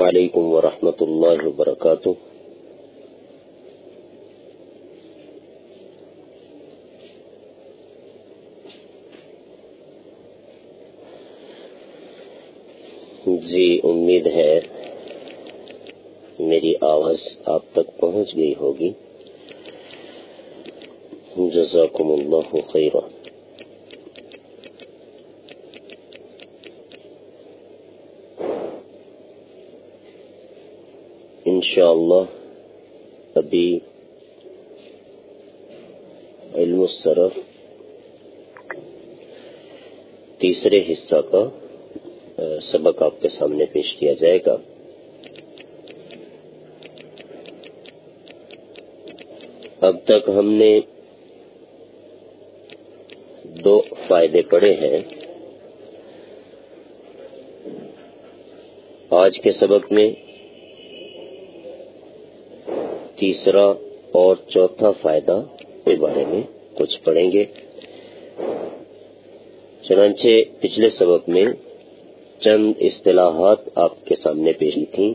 وعلیکم ورحمۃ اللہ وبرکاتہ۔ جی امید ہے میری آواز آپ تک پہنچ گئی ہوگی۔ جزاکم اللہ خیرہ انشاءاللہ ابھی علم الصرف تیسرے حصہ کا سبق آپ کے سامنے پیش کیا جائے گا۔ اب تک ہم نے دو فائدے پڑے ہیں۔ آج کے سبق میں تیسرا اور چوتھا فائدہ کے بارے میں کچھ پڑھیں گے۔ چنانچہ پچھلے سبق میں چند اصطلاحات آپ کے سامنے پیش کی تھیں۔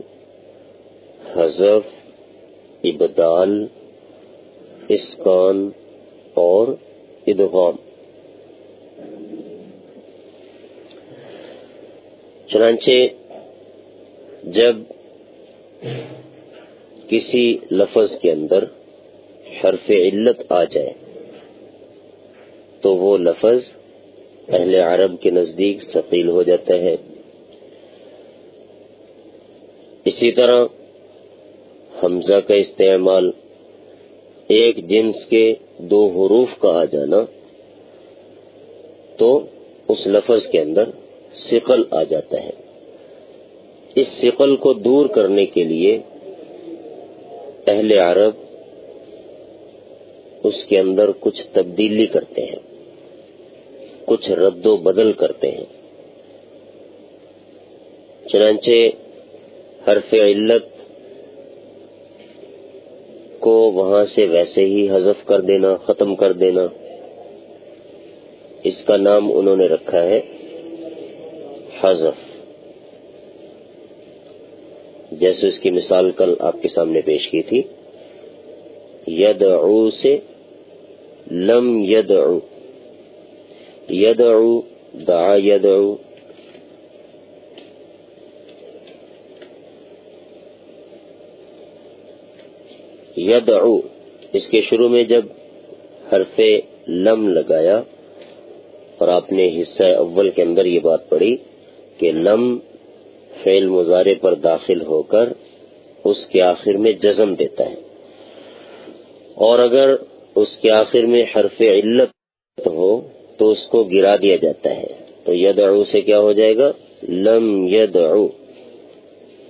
حذف، ابدال، اسکان اور ادغام۔ چنانچہ جب کسی لفظ کے اندر حرف علت آ جائے تو وہ لفظ اہل عرب کے نزدیک ثقیل ہو جاتا ہے۔ اسی طرح حمزہ کا استعمال ایک جنس کے دو حروف کا آ جانا تو اس لفظ کے اندر سقل آ جاتا ہے۔ اس سقل کو دور کرنے کے لیے اہل عرب اس کے اندر کچھ تبدیلی کرتے ہیں، کچھ رد و بدل کرتے ہیں۔ چنانچہ حرف علت کو وہاں سے ویسے ہی حذف کر دینا، ختم کر دینا، اس کا نام انہوں نے رکھا ہے حذف۔ جیسے اس کی مثال کل آپ کے سامنے پیش کی تھی۔ ید سے لم ید ید دعا ید یدعو، اس کے شروع میں جب حرف لم لگایا اور آپ نے حصہ اول کے اندر یہ بات پڑھی کہ لم فعل مظاہرے پر داخل ہو کر اس کے آخر میں جزم دیتا ہے۔ اور اگر اس کے آخر میں حرف علت ہو تو اس کو گرا دیا جاتا ہے۔ تو ید سے کیا ہو جائے گا؟ لم ید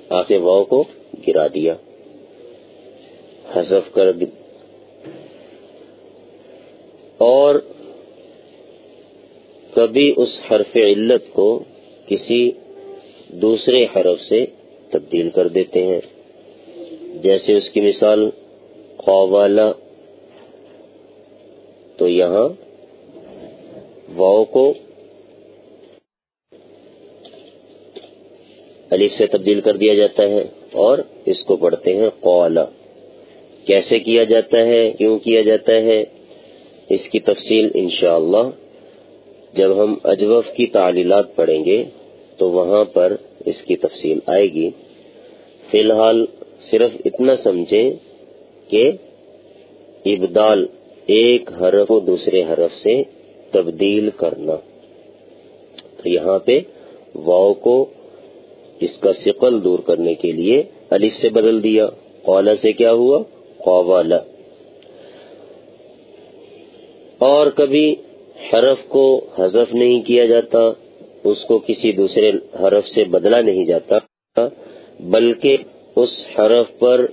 آخر واؤ کو گرا دیا۔ حذف کر دی۔ اور کبھی اس حرف علت کو کسی دوسرے حرف سے تبدیل کر دیتے ہیں۔ جیسے اس کی مثال قوالا تو یہاں واؤ کو الف سے تبدیل کر دیا جاتا ہے اور اس کو پڑھتے ہیں قوالا کیسے کیا جاتا ہے؟ کیوں کیا جاتا ہے؟ اس کی تفصیل انشاءاللہ جب ہم اجوف کی تعلیلات پڑھیں گے تو وہاں پر اس کی تفصیل آئے گی۔ فی الحال صرف اتنا سمجھیں کہ ابدال ایک حرف کو دوسرے حرف سے تبدیل کرنا۔ تو یہاں پہ واؤ کو اس کا سقل دور کرنے کے لیے الف سے بدل دیا۔ اولا سے کیا ہوا؟ قوالا اور کبھی حرف کو حذف نہیں کیا جاتا۔ اس کو کسی دوسرے حرف سے بدلا نہیں جاتا، بلکہ اس حرف پر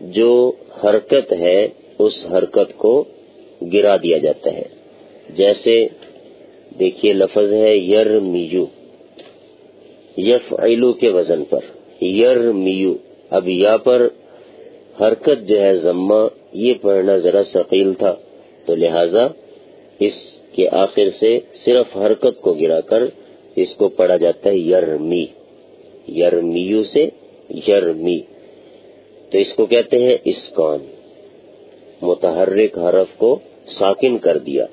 جو حرکت ہے، اس حرکت کو گرا دیا جاتا ہے۔ جیسے، دیکھیے لفظ ہے یر میو یف ایلو کے وزن پر۔ یر میو اب یا پر حرکت جو ہے ضمہ، یہ پڑھنا ذرا ثقیل تھا۔ تو لہذا اس کے آخر سے صرف حرکت کو گرا کر اس کو پڑھا جاتا ہے یرمی یرمیو سے یرمی۔ تو اس کو کہتے ہیں اسکان۔ متحرک حرف کو ساکن کر دیا۔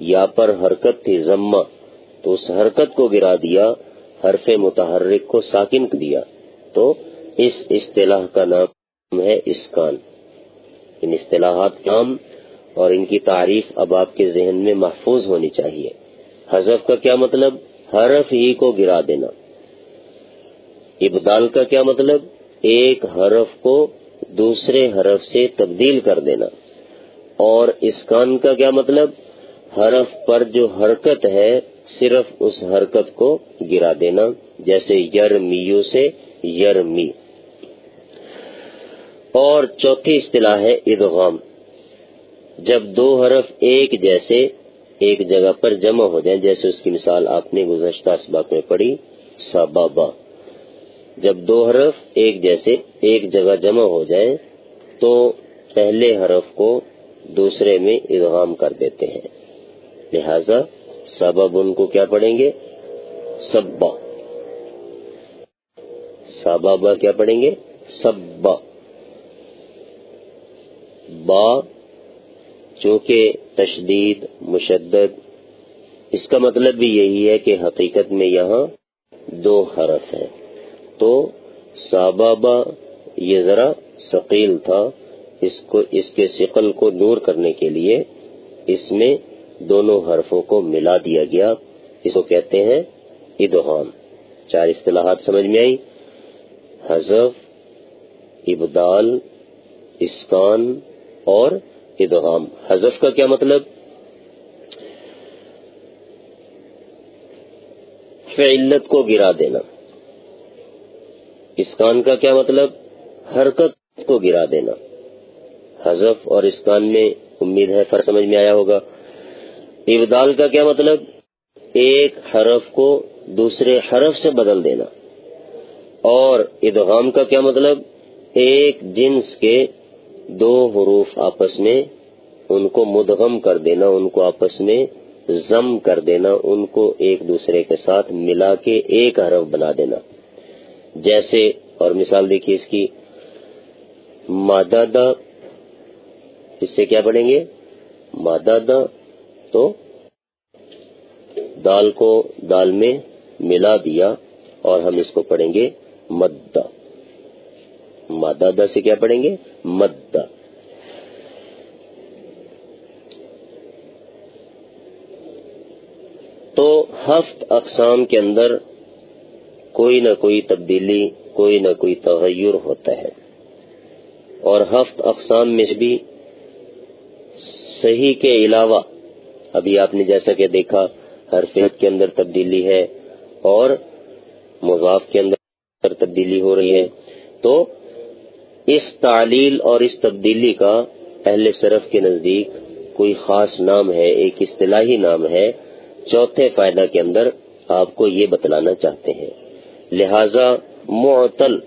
یا پر حرکت تھی ضمہ، تو اس حرکت کو گرا دیا، حرف متحرک کو ساکن دیا۔ تو اس اصطلاح کا نام ہے اسکان۔ ان اصطلاحات کام اور ان کی تعریف اب آپ کے ذہن میں محفوظ ہونی چاہیے۔ حذف کا کیا مطلب؟ حرف ہی کو گرا دینا۔ ابدال کا کیا مطلب؟ ایک حرف کو دوسرے حرف سے تبدیل کر دینا۔ اور اسکان کا کیا مطلب؟ حرف پر جو حرکت ہے، صرف اس حرکت کو گرا دینا، جیسے یر میو سے یر می۔ اور چوتھی اصطلاح ہے ادغام۔ جب دو حرف ایک جیسے ایک جگہ پر جمع ہو جائیں۔ جیسے اس کی مثال آپ نے گزشتہ اسباق میں پڑھی، سبابا۔ جب دو حرف ایک جیسے ایک جگہ جمع ہو جائیں، تو پہلے حرف کو دوسرے میں ادغام کر دیتے ہیں۔ لہذا سبب ان کو کیا پڑھیں گے؟ سبا۔ سبابا کیا پڑھیں گے؟ سبا۔ با چونکہ تشدید، مشدد، اس کا مطلب بھی یہی ہے کہ حقیقت میں یہاں دو حرف ہیں۔ تو سابابا یہ ذرا ثقیل تھا، اس کو، اس کے شکل کو دور کرنے کے لیے اس میں دونوں حرفوں کو ملا دیا گیا۔ اس کو کہتے ہیں ادغام۔ چار اصطلاحات سمجھ میں آئی حذف، ابدال، اسکان اور ادغام حذف کا کیا مطلب؟ فعلت کو گرا دینا۔ اسکان کا کیا مطلب؟ حرکت کو گرا دینا۔ حذف اور اسکان میں امید ہے فرق سمجھ میں آیا ہوگا۔ ابدال کا کیا مطلب؟ ایک حرف کو دوسرے حرف سے بدل دینا۔ اور ادغام کا کیا مطلب؟ ایک جنس کے دو حروف آپس میں ان کو مدغم کر دینا، ان کو آپس میں ضم کر دینا، ان کو ایک دوسرے کے ساتھ ملا کے ایک حرف بنا دینا۔ جیسے، اور مثال دیکھیے اس کی، مادہ اس سے کیا پڑھیں گے؟ مادہ تو دال کو دال میں ملا دیا اور ہم اس کو پڑھیں گے مدہ۔ مادہ سے کیا پڑھیں گے؟ مدہ۔ تو ہفت اقسام کے اندر کوئی نہ کوئی تبدیلی، کوئی نہ کوئی تغیر ہوتا ہے۔ اور ہفت اقسام میں بھی صحیح کے علاوہ، ابھی آپ نے جیسا کہ دیکھا ہر فیت کے اندر تبدیلی ہے اور مضاف کے اندر تبدیلی ہو رہی ہے۔ تو اس تعلیل اور اس تبدیلی کا اہل صرف کے نزدیک کوئی خاص نام ہے، ایک اصطلاحی نام ہے۔ چوتھے فائدہ کے اندر آپ کو یہ بتلانا چاہتے ہیں۔ لہذا معتل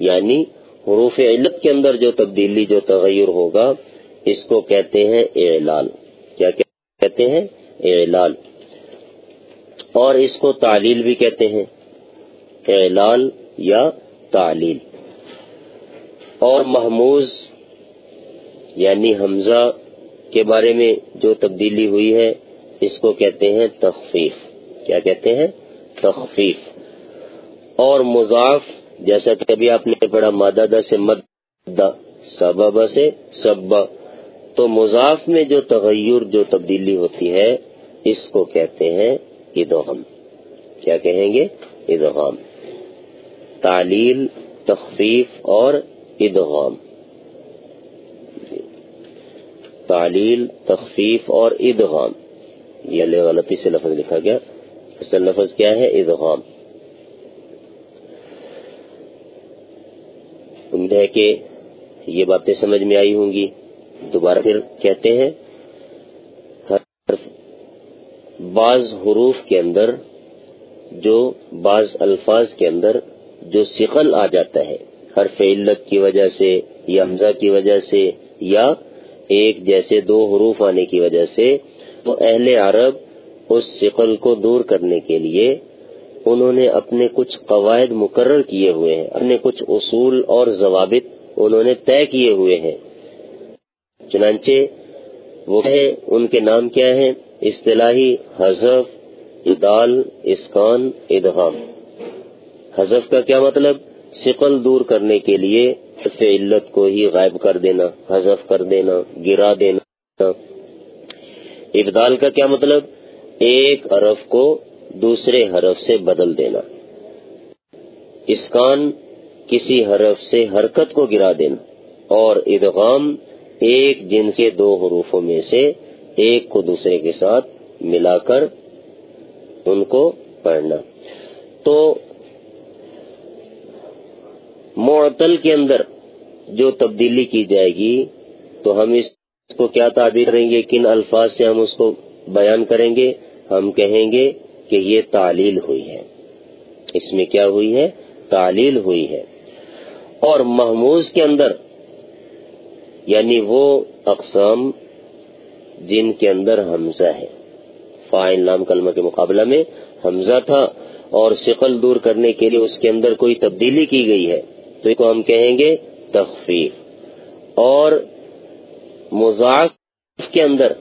یعنی حروف علت کے اندر جو تبدیلی، جو تغیر ہوگا، اس کو کہتے ہیں اعلال۔ کیا کہتے ہیں اعلال۔ اور اس کو تعلیل بھی کہتے ہیں۔ اعلال یا تعلیل۔ اور محموز یعنی حمزہ کے بارے میں جو تبدیلی ہوئی ہے، اس کو کہتے ہیں تخفیف۔ کیا کہتے ہیں؟ تخفیف۔ اور مضاف، جیسا کہ ابھی آپ نے پڑھا، مادہ سے مد سبب سے سب تو مضاف میں جو تغیر، جو تبدیلی ہوتی ہے، اس کو کہتے ہیں ادغام۔ کیا کہیں گے؟ ادغام۔ تعلیل، تخفیف اور ادغام. تعلیل، تخفیف اور ادغام. یہ غلطی سے لفظ لکھا گیا. اصل لفظ کیا ہے؟ ادغام. امید ہے کہ یہ باتیں سمجھ میں آئی ہوں گی. دوبارہ پھر کہتے ہیں بعض حروف کے اندر جو بعض الفاظ کے اندر جو سقل آ جاتا ہے. ہر فعلت کی وجہ سے یا حمزہ کی وجہ سے یا ایک جیسے دو حروف آنے کی وجہ سے، تو اہل عرب اس شکل کو دور کرنے کے لیے انہوں نے اپنے کچھ قواعد مقرر کیے ہوئے ہیں، اپنے کچھ اصول اور ضوابط انہوں نے طے کیے ہوئے ہیں۔ چنانچہ وہ ہے ان کے نام کیا ہیں؟ اصطلاحی حذف ادال اسکان، ادغام۔ حذف کا کیا مطلب؟ شکل دور کرنے کے لیے حرف علت کو ہی غائب کر دینا، حذف کر دینا، گرا دینا۔ ابدال کا کیا مطلب؟ ایک حرف کو دوسرے حرف سے بدل دینا۔ اسکان کسی حرف سے حرکت کو گرا دینا اور ادغام ایک جن کے دو حروفوں میں سے ایک کو دوسرے کے ساتھ ملا کر ان کو پڑھنا۔ تو معطل کے اندر جو تبدیلی کی جائے گی، تو ہم اس کو کیا تعبیر کریں گے؟ کن الفاظ سے ہم اس کو بیان کریں گے؟ ہم کہیں گے کہ یہ تعلیل ہوئی ہے۔ اس میں کیا ہوئی ہے؟ تعلیل ہوئی ہے۔ اور محموز کے اندر یعنی وہ اقسام جن کے اندر حمزہ ہے۔ فائن نام کلمہ کے مقابلہ میں حمزہ تھا اور شکل دور کرنے کے لیے اس کے اندر کوئی تبدیلی کی گئی ہے۔ تو اس کو ہم کہیں گے تخفیف۔ اور مضاف کے اندر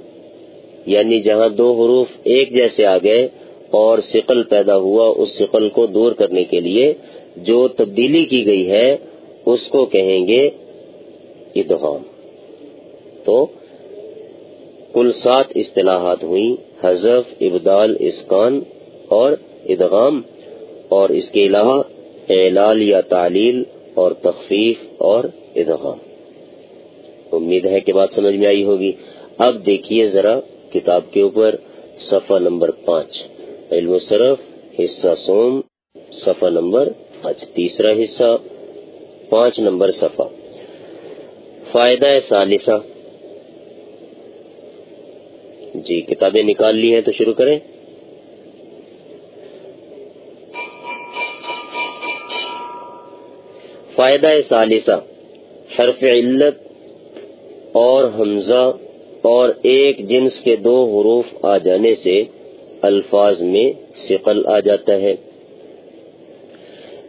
یعنی جہاں دو حروف ایک جیسے آ گئے اور شکل پیدا ہوا اس شکل کو دور کرنے کے لیے، جو تبدیلی کی گئی ہے، اس کو کہیں گے ادغام۔ تو کل سات اصطلاحات ہوئی حذف، ابدال، اسکان اور ادغام۔ اور اس کے علاوہ اعلال یا تعلیل اور تخفیف اور ادغام امید ہے کہ بات سمجھ میں آئی ہوگی۔ اب دیکھیے ذرا کتاب کے اوپر صفحہ نمبر پانچ۔ علم صرف، حصہ سوم صفحہ نمبر پانچ۔ تیسرا حصہ، پانچ نمبر صفحہ۔ فائدہ ثالثہ۔ جی کتابیں نکال لی ہیں تو شروع کریں۔ فائدہ ثالثہ، حرف علت اور حمزہ اور ایک جنس کے دو حروف آ جانے سے الفاظ میں سقل آ جاتا ہے۔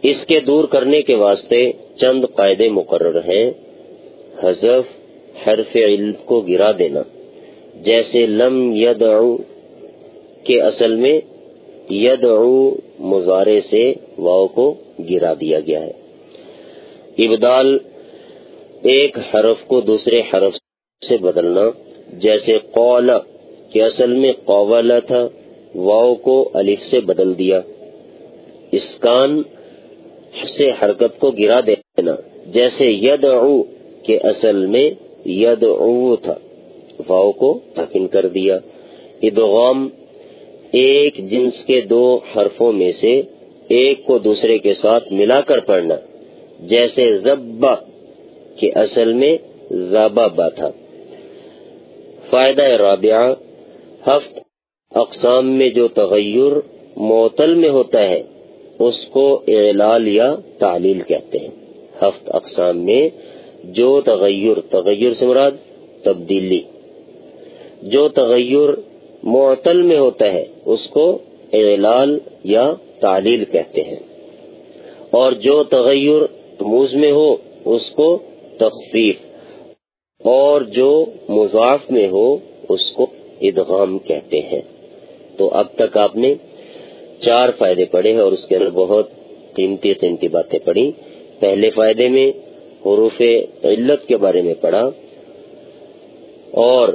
اس کے دور کرنے کے واسطے چند قاعدے مقرر ہیں۔ حذف، حرف علم کو گرا دینا۔ جیسے لم ید کے اصل میں ید مظاہرے سے واؤ کو گرا دیا گیا ہے۔ ابدال ایک حرف کو دوسرے حرف سے بدلنا، جیسے قول کے اصل میں قولا تھا واؤ کو الف سے بدل دیا۔ اسکان سے حرکت کو گرا دینا، جیسے ید کے اصل میں ید تھا واؤ کو تکن کر دیا۔ ادغام، ایک جنس کے دو حرفوں میں سے ایک کو دوسرے کے ساتھ ملا کر پڑھنا۔ جیسے زبا کے اصل میں زبا تھا۔ فائدہ رابعہ، ہفت اقسام میں جو تغیر معطل میں ہوتا ہے، اس کو اعلال یا تعلیل کہتے ہیں۔ ہفت اقسام میں جو تغیر تغیر سے مراد تبدیلی۔ جو تغیر معطل میں ہوتا ہے، اس کو اعلال یا تعلیل کہتے ہیں۔ اور جو تغیر موز میں ہو، اس کو تخفیف۔ اور جو مضاف میں ہو، اس کو ادغام کہتے ہیں۔ تو اب تک آپ نے چار فائدے پڑھے ہیں اور اس کے اندر بہت قیمتی قیمتی باتیں پڑھی۔ پہلے فائدے میں حروف علت کے بارے میں پڑھا۔ اور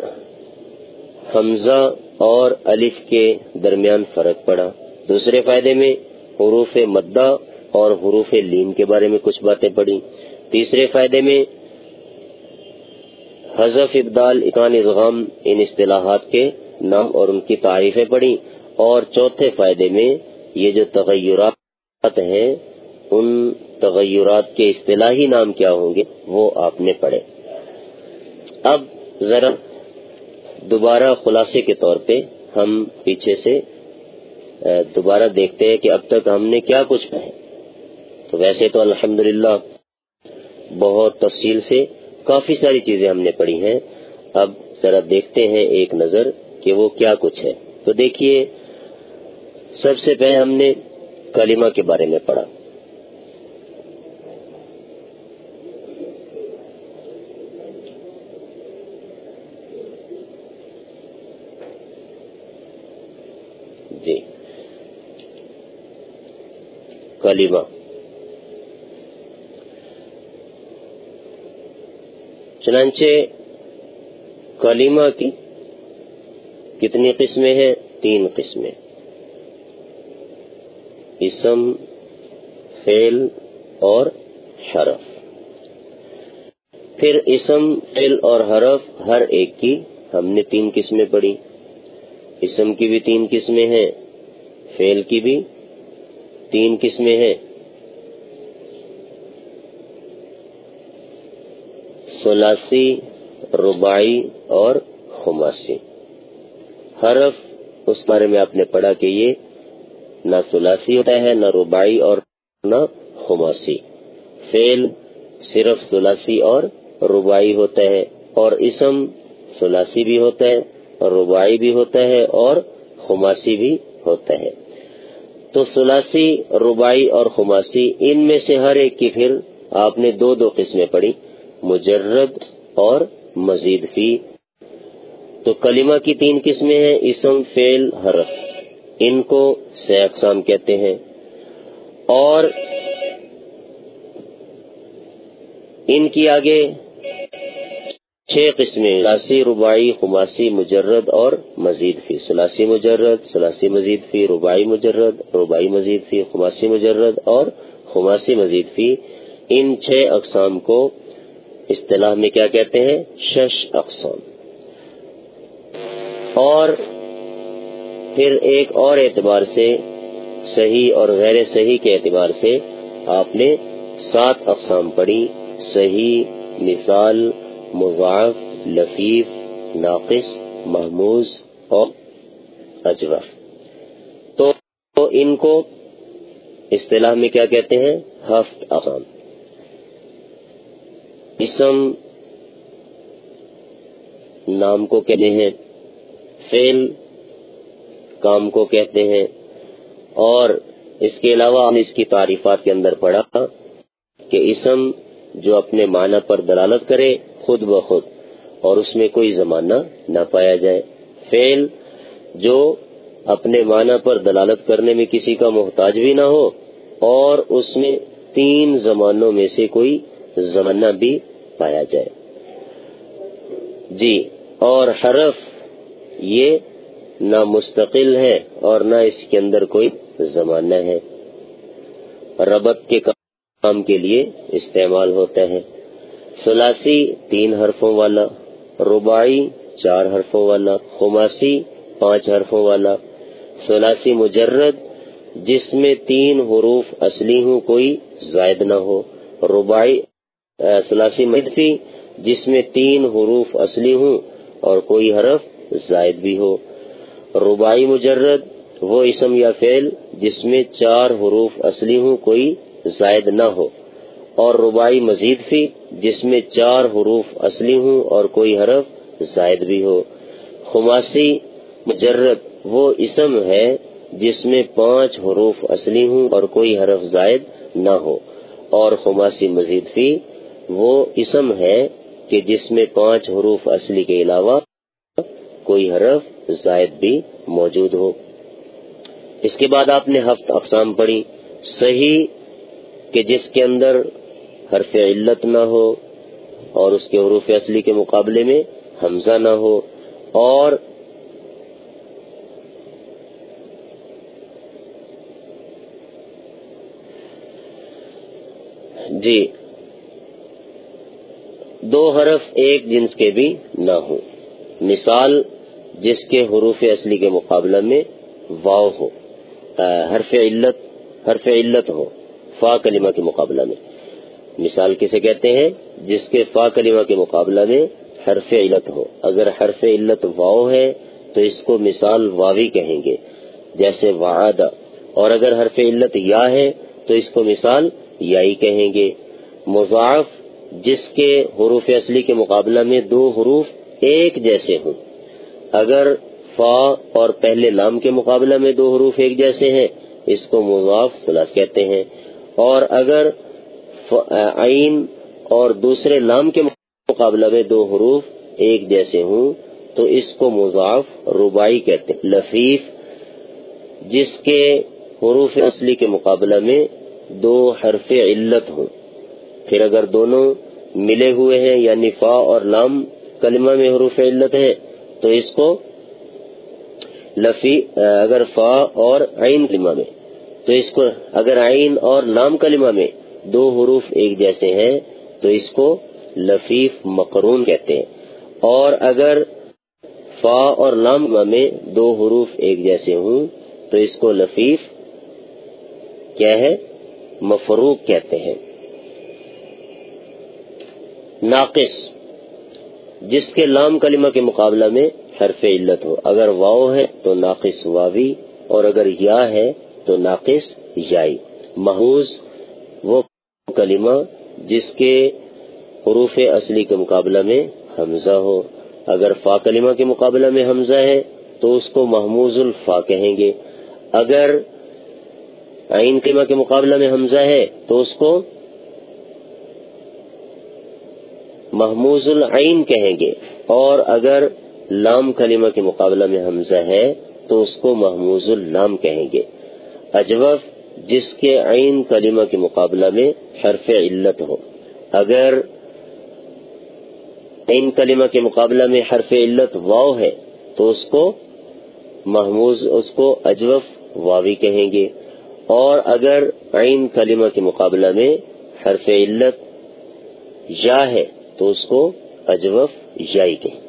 حمزہ اور الف کے درمیان فرق پڑا دوسرے فائدے میں حروف مدہ اور حروف لین کے بارے میں کچھ باتیں پڑھی تیسرے فائدے میں حذف ابدال اکان اضغام ان اصطلاحات کے نام اور ان کی تعریفیں پڑھی اور چوتھے فائدے میں یہ جو تغیرات ہیں، ان تغیرات کے اصطلاحی نام کیا ہوں گے، وہ آپ نے پڑھے اب ذرا دوبارہ خلاصے کے طور پہ ہم پیچھے سے دوبارہ دیکھتے ہیں کہ اب تک ہم نے کیا کچھ پڑھے تو ویسے تو الحمدللہ بہت تفصیل سے کافی ساری چیزیں ہم نے پڑھی ہیں۔ اب ذرا دیکھتے ہیں ایک نظر کہ وہ کیا کچھ ہے۔ تو دیکھیے، سب سے پہلے ہم نے کلمہ کے بارے میں پڑھا۔ جی۔ کلمہ۔ چنانچہ کلمہ کی کتنی قسمیں ہیں؟ تین قسمیں۔ اسم فیل اور حرف۔ پھر اسم فیل اور حرف ہر ایک کی ہم نے تین قسمیں پڑھی۔ اسم کی بھی تین قسمیں ہیں فیل کی بھی تین قسمیں ہیں۔ سلاسی ربائی اور خماسی۔ حرف اس بارے میں آپ نے پڑھا کہ یہ نہ سلاسی ہوتا ہے، نہ ربائی اور نہ خماسی۔ فیل صرف سلاسی اور ربائی ہوتا ہے اور اسم سلاسی بھی ہوتا ہے اور ربائی بھی ہوتا ہے اور خماسی بھی ہوتا ہے۔ تو سلاسی ربائی اور خماسی، ان میں سے ہر ایک کی پھر آپ نے دو دو قسمیں پڑھی۔ مجرد اور مزید فی۔ تو کلمہ کی تین قسمیں ہیں، اسم فیل حرف۔ ان کو سے اقسام کہتے ہیں۔ اور ان کی آگے چھ قسمیں سلاسی ربائی خماسی، مجرد اور مزید فی۔ سلاسی مجرد، سلاسی مزید فی ربائی مجرد ربائی مزید فی، خماسی مجرد اور خماسی مزید فی۔ ان چھ اقسام کو اصطلاح میں کیا کہتے ہیں؟ شش اقسام۔ اور پھر ایک اور اعتبار سے صحیح اور غیر صحیح کے اعتبار سے آپ نے سات اقسام پڑھی۔ صحیح، مثال مضاف لفیف، ناقص، محموز اور اجوف تو ان کو اصطلاح میں کیا کہتے ہیں؟ ہفت اقسام۔ اسم نام کو کہتے ہیں فیل کام کو کہتے ہیں، اور اس کے علاوہ ہم اس کی تعریفات کے اندر پڑھا کہ اسم جو اپنے معنی پر دلالت کرے خود بخود، اور اس میں کوئی زمانہ نہ پایا جائے۔ فیل جو اپنے معنی پر دلالت کرنے میں کسی کا محتاج بھی نہ ہو، اور اس میں تین زمانوں میں سے کوئی زمانہ بھی پایا جائے۔ جی اور حرف یہ نہ مستقل ہے اور نہ اس کے اندر کوئی زمانہ ہے۔ ربط کے کام کے لیے استعمال ہوتا ہے۔ سلاسی تین حرفوں والا ربائی چار حرفوں والا، خماسی پانچ حرفوں والا۔ سلاسی مجرد، جس میں تین حروف اصلی ہوں، کوئی زائد نہ ہو۔ ربائی سلاسی مدفی جس میں تین حروف اصلی ہوں اور کوئی حرف زائد بھی ہو۔ ربائی مجرد، وہ اسم یا فعل جس میں چار حروف اصلی ہوں، کوئی زائد نہ ہو۔ اور ربائی مزید فی جس میں چار حروف اصلی ہوں اور کوئی حرف زائد بھی ہو۔ خماسی مجرد، وہ اسم ہے جس میں پانچ حروف اصلی ہوں اور کوئی حرف زائد نہ ہو۔ اور خماسی مزید فی وہ اسم ہے کہ جس میں پانچ حروف اصلی کے علاوہ کوئی حرف زائد بھی موجود ہو۔ اس کے بعد آپ نے ہفت اقسام پڑھی۔ صحیح کہ جس کے اندر حرف علت نہ ہو اور اس کے حروف اصلی کے مقابلے میں حمزہ نہ ہو اور جی دو حرف ایک جنس کے بھی نہ ہوں۔ مثال، جس کے حروف اصلی کے مقابلہ میں واؤ ہو حرف علت حرف علت ہو، فا کلمہ کے مقابلہ میں۔ مثال کسے کہتے ہیں؟ جس کے فا کلمہ کے مقابلہ میں حرف علت ہو۔ اگر حرف علت واؤ ہے، تو اس کو مثال واوی کہیں گے، جیسے وعدہ۔ اور اگر حرف علت یا ہے، تو اس کو مثال یائی کہیں گے۔ مضاف جس کے حروف اصلی کے مقابلہ میں دو حروف ایک جیسے ہوں۔ اگر فا اور پہلے لام کے مقابلہ میں دو حروف ایک جیسے ہیں، اس کو مضاف ثلاث کہتے ہیں۔ اور اگر عین اور دوسرے لام کے مقابلہ میں دو حروف ایک جیسے ہوں، تو اس کو مضاف ربائی کہتے ہیں۔ لفیف، جس کے حروف اصلی کے مقابلہ میں دو حرف علت ہوں۔ پھر اگر دونوں ملے ہوئے ہیں یعنی فا اور لام کلمہ میں حروف علت ہے تو اس کو لفی، اگر فا اور عین کلمہ میں، تو اس کو اگر عین اور لام کلمہ میں دو حروف ایک جیسے ہیں، تو اس کو لفیف مقرون کہتے ہیں۔ اور اگر فا اور لام میں دو حروف ایک جیسے ہوں، تو اس کو لفیف کیا ہے؟ مفروق کہتے ہیں۔ ناقص، جس کے لام کلمہ کے مقابلہ میں حرف علت ہو۔ اگر واؤ ہے تو ناقص واوی، اور اگر یا ہے تو ناقص یائی۔ محوز وہ کلمہ جس کے حروف اصلی کے مقابلہ میں حمزہ ہو۔ اگر فا کلمہ کے مقابلہ میں حمزہ ہے تو اس کو محموز الفا کہیں گے۔ اگر عین کلمہ کے مقابلہ میں حمزہ ہے تو اس کو محموز العین کہیں گے۔ اور اگر لام کلمہ کے مقابلہ میں حمزہ ہے، تو اس کو محموز اللام کہیں گے۔ اجوف، جس کے عین کلمہ کے مقابلہ میں حرف علت ہو۔ اگر عین کلمہ کے مقابلہ میں حرف علت واؤ ہے، تو اس کو محموز اس کو اجوف واوی کہیں گے۔ اور اگر عین کلمہ کے مقابلہ میں حرف علت یا ہے تو اس کو اجوف یائی کہیں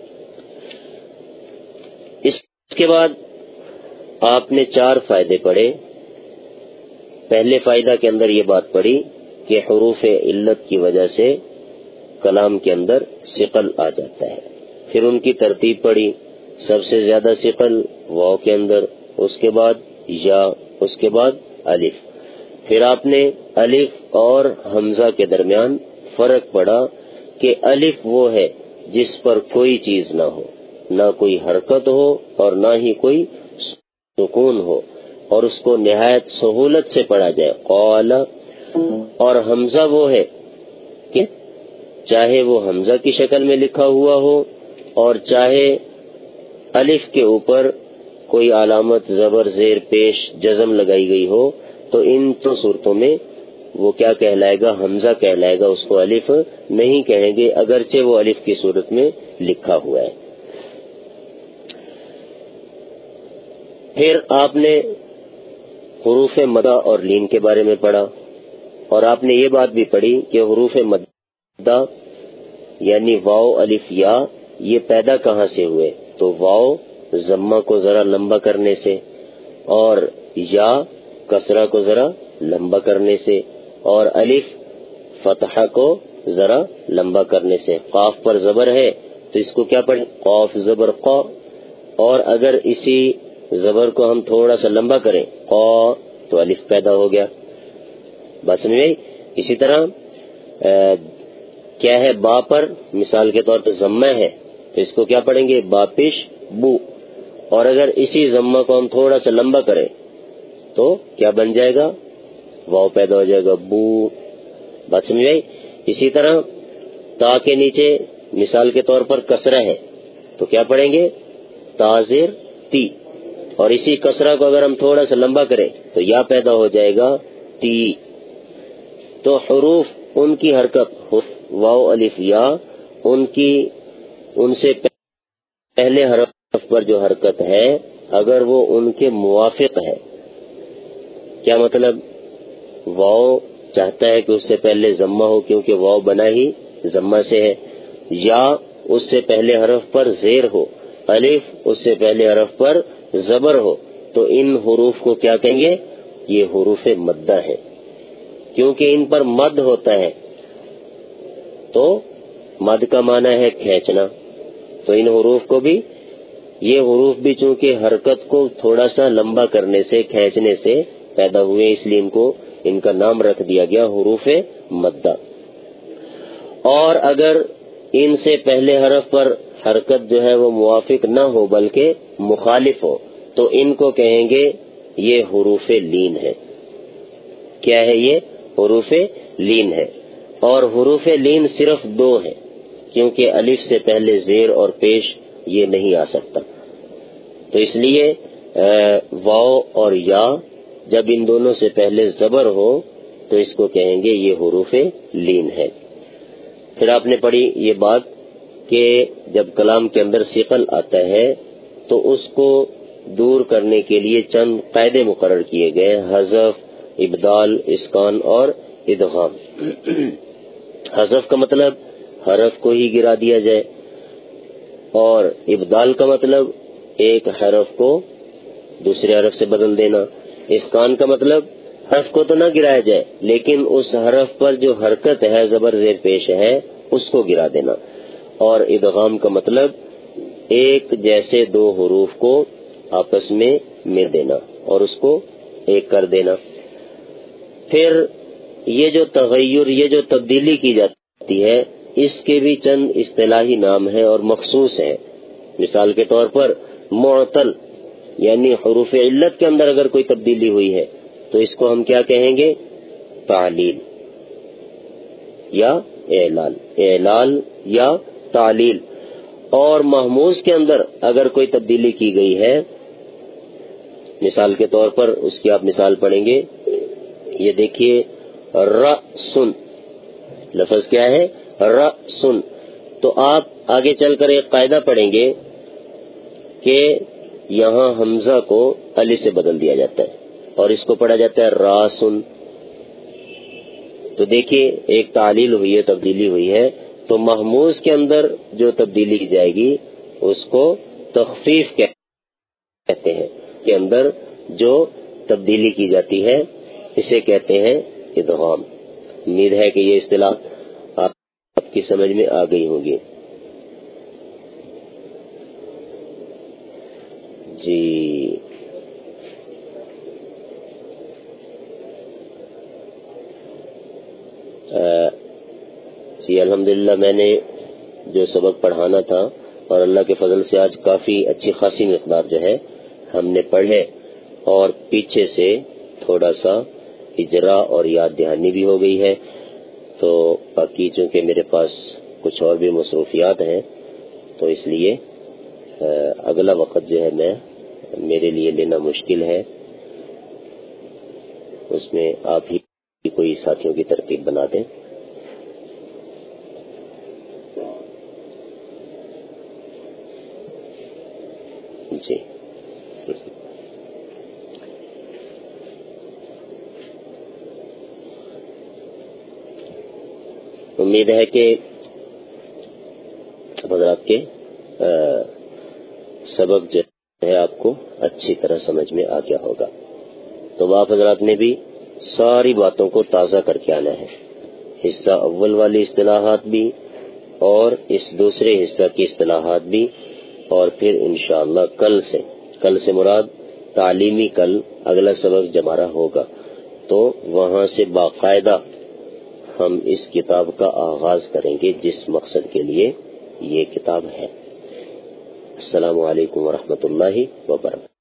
اس کے بعد آپ نے چار فائدے پڑھے۔ پہلے فائدہ کے اندر یہ بات پڑی کہ حروف علت کی وجہ سے کلام کے اندر سقل آ جاتا ہے۔ پھر ان کی ترتیب پڑی سب سے زیادہ سقل واؤ کے اندر، اس کے بعد یا، اس کے بعد الف۔ پھر آپ نے الف اور حمزہ کے درمیان فرق پڑا کہ الف وہ ہے جس پر کوئی چیز نہ ہو، نہ کوئی حرکت ہو اور نہ ہی کوئی سکون ہو، اور اس کو نہایت سہولت سے پڑھا جائے۔ قال، اور حمزہ وہ ہے کہ چاہے وہ حمزہ کی شکل میں لکھا ہوا ہو، اور چاہے الف کے اوپر کوئی علامت، زبر، زیر، پیش، جزم لگائی گئی ہو، تو ان صورتوں میں وہ کیا کہلائے گا؟ حمزہ کہلائے گا، اس کو الف نہیں کہیں گے، اگرچہ وہ الف کی صورت میں لکھا ہوا ہے۔ پھر آپ نے حروف مدہ اور لین کے بارے میں پڑھا، اور آپ نے یہ بات بھی پڑھی کہ حروف مدہ یعنی واؤ الف، یا، یہ پیدا کہاں سے ہوئے؟ تو واؤ ضمہ کو ذرا لمبا کرنے سے اور یا کسرا کو ذرا لمبا کرنے سے۔ اور الف فتح کو ذرا لمبا کرنے سے۔ قاف پر زبر ہے تو اس کو کیا پڑھیں؟ قوف زبر قو اور اگر اسی زبر کو ہم تھوڑا سا لمبا کریں قو تو الف پیدا ہو گیا۔ بات سمجھ گئی اسی طرح کیا ہے؟ با پر مثال کے طور پر ضمہ ہے تو اس کو کیا پڑھیں گے؟ باپش بو۔ اور اگر اسی ضمہ کو ہم تھوڑا سا لمبا کریں تو کیا بن جائے گا؟ واؤ پیدا ہو جائے گا، بو، بات سمجھ اسی طرح تا کے نیچے مثال کے طور پر کسرا ہے، تو کیا پڑھیں گے؟ تاجر تی۔ اور اسی کسرا کو اگر ہم تھوڑا سا لمبا کریں، تو یا پیدا ہو جائے گا تی۔ تو حروف ان کی حرکت، واؤ، الف، یا، ان کی، ان سے پہلے حرف پر جو حرکت ہے، اگر وہ ان کے موافق ہے۔ کیا مطلب؟ واؤ چاہتا ہے کہ اس سے پہلے ضمہ ہو کیونکہ واؤ بنا ہی ضمہ سے ہے۔ یا اس سے پہلے حرف پر زیر ہو۔ الف اس سے پہلے حرف پر زبر ہو۔ تو ان حروف کو کیا کہیں گے؟ یہ حروف مدہ ہے۔ کیونکہ ان پر مد ہوتا ہے۔ تو مد کا معنی ہے کھینچنا۔ تو ان حروف کو بھی، یہ حروف بھی چونکہ حرکت کو تھوڑا سا لمبا کرنے سے، کھینچنے سے پیدا ہوئے، اس لیے ان کو ان کا نام رکھ دیا گیا حروف مدہ۔ اور اگر ان سے پہلے حرف پر حرکت جو ہے وہ موافق نہ ہو بلکہ مخالف ہو، تو ان کو کہیں گے یہ حروف لین ہے۔ کیا ہے یہ؟ حروف لین ہے۔ اور حروف لین صرف دو ہیں، کیونکہ الف سے پہلے زیر اور پیش یہ نہیں آ سکتا۔ تو اس لیے واؤ اور یا جب ان دونوں سے پہلے زبر ہو تو اس کو کہیں گے یہ حروف لین ہے۔ پھر آپ نے پڑھی یہ بات کہ جب کلام کے اندر سقل آتا ہے تو اس کو دور کرنے کے لیے چند قاعدے مقرر کیے گئے، حذف، ابدال، اسکان اور ادغام۔ حذف کا مطلب حرف کو ہی گرا دیا جائے اور ابدال کا مطلب ایک حرف کو دوسرے حرف سے بدل دینا۔ اسکان کا مطلب حرف کو تو نہ گرایا جائے، لیکن اس حرف پر جو حرکت ہے، زبر زیر پیش ہے، اس کو گرا دینا۔ اور ادغام کا مطلب ایک جیسے دو حروف کو آپس میں مل دینا اور اس کو ایک کر دینا۔ پھر یہ جو تغیر، یہ جو تبدیلی کی جاتی ہے، اس کے بھی چند اصطلاحی نام ہیں اور مخصوص ہیں۔ مثال کے طور پر معطل۔ یعنی حروف علت کے اندر اگر کوئی تبدیلی ہوئی ہے، تو اس کو ہم کیا کہیں گے؟ تعلیل یا اعلال اعلال یا تعلیل۔ اور محموز کے اندر اگر کوئی تبدیلی کی گئی ہے، مثال کے طور پر اس کی آپ مثال پڑھیں گے۔ یہ دیکھیے ر سن لفظ کیا ہے؟ ر سن تو آپ آگے چل کر ایک قاعدہ پڑھیں گے کہ یہاں حمزہ کو علی سے بدل دیا جاتا ہے اور اس کو پڑھا جاتا ہے راسن۔ تو دیکھیے، ایک تعلیل ہوئی ہے، تبدیلی ہوئی ہے۔ تو محموز کے اندر جو تبدیلی کی جائے گی، اس کو تخفیف کہتے ہیں۔ کے اندر جو تبدیلی کی جاتی ہے، اسے کہتے ہیں ادغام۔ امید ہے کہ یہ اصطلاح آپ کی سمجھ میں آ گئی ہوگی جی۔ جی الحمد میں نے جو سبق پڑھانا تھا، اور اللہ کے فضل سے آج کافی اچھی خاصی مقدار جو ہے ہم نے پڑھے، اور پیچھے سے تھوڑا سا اجرا اور یاد دہانی بھی ہو گئی ہے۔ تو باقی چونکہ میرے پاس کچھ اور بھی مصروفیات ہیں، تو اس لیے اگلا وقت جو ہے میں میرے لیے لینا مشکل ہے۔ اس میں آپ ہی کوئی ساتھیوں کی ترتیب بنا دیں۔ جی۔ امید ہے کہ حضرات کے سبق جو اچھی طرح سمجھ میں آ گیا ہوگا۔ تو آپ حضرات نے بھی ساری باتوں کو تازہ کر کے آنا ہے۔ حصہ اول والی اصطلاحات بھی اور اس دوسرے حصہ کی اصطلاحات بھی۔ اور پھر انشاءاللہ کل سے کل سے مراد تعلیمی کل اگلا سبق جمارا ہوگا۔ تو وہاں سے باقاعدہ ہم اس کتاب کا آغاز کریں گے، جس مقصد کے لیے یہ کتاب ہے۔ السلام علیکم ورحمۃ اللہ وبرکاتہ۔